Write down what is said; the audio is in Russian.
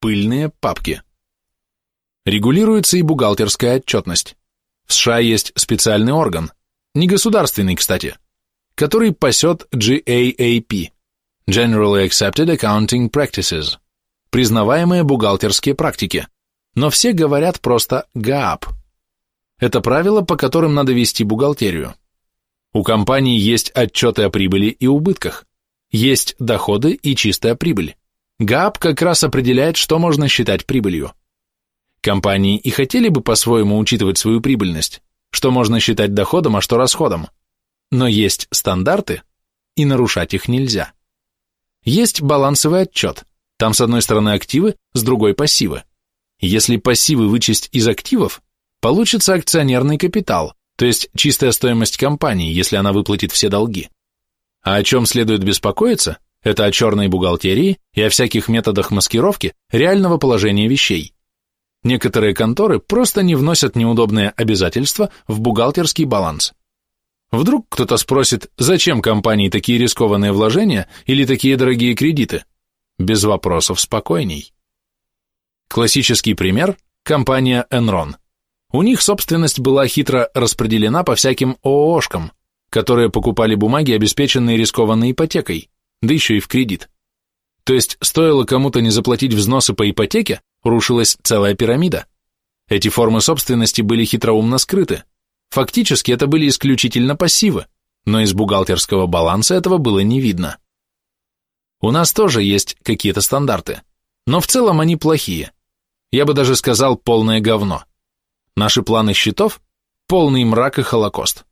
Пыльные папки. Регулируется и бухгалтерская отчетность. В США есть специальный орган, негосударственный, кстати, который пасет GAAP – Generally Accepted Accounting Practices – признаваемые бухгалтерские практики, но все говорят просто GAAP. Это правила, по которым надо вести бухгалтерию. У компании есть отчеты о прибыли и убытках, есть доходы и чистая прибыль. ГАП как раз определяет, что можно считать прибылью. Компании и хотели бы по-своему учитывать свою прибыльность, что можно считать доходом, а что расходом. Но есть стандарты, и нарушать их нельзя. Есть балансовый отчет, там с одной стороны активы, с другой пассивы. Если пассивы вычесть из активов, получится акционерный капитал, то есть чистая стоимость компании, если она выплатит все долги. А о чем следует беспокоиться, это о черной бухгалтерии и о всяких методах маскировки реального положения вещей. Некоторые конторы просто не вносят неудобные обязательства в бухгалтерский баланс. Вдруг кто-то спросит, зачем компании такие рискованные вложения или такие дорогие кредиты? Без вопросов спокойней. Классический пример – компания Enron. У них собственность была хитро распределена по всяким ООшкам, которые покупали бумаги, обеспеченные рискованной ипотекой, да еще и в кредит. То есть стоило кому-то не заплатить взносы по ипотеке, рушилась целая пирамида. Эти формы собственности были хитроумно скрыты. Фактически это были исключительно пассивы, но из бухгалтерского баланса этого было не видно. У нас тоже есть какие-то стандарты, но в целом они плохие. Я бы даже сказал полное говно. Наши планы счетов – полный мрак и холокост.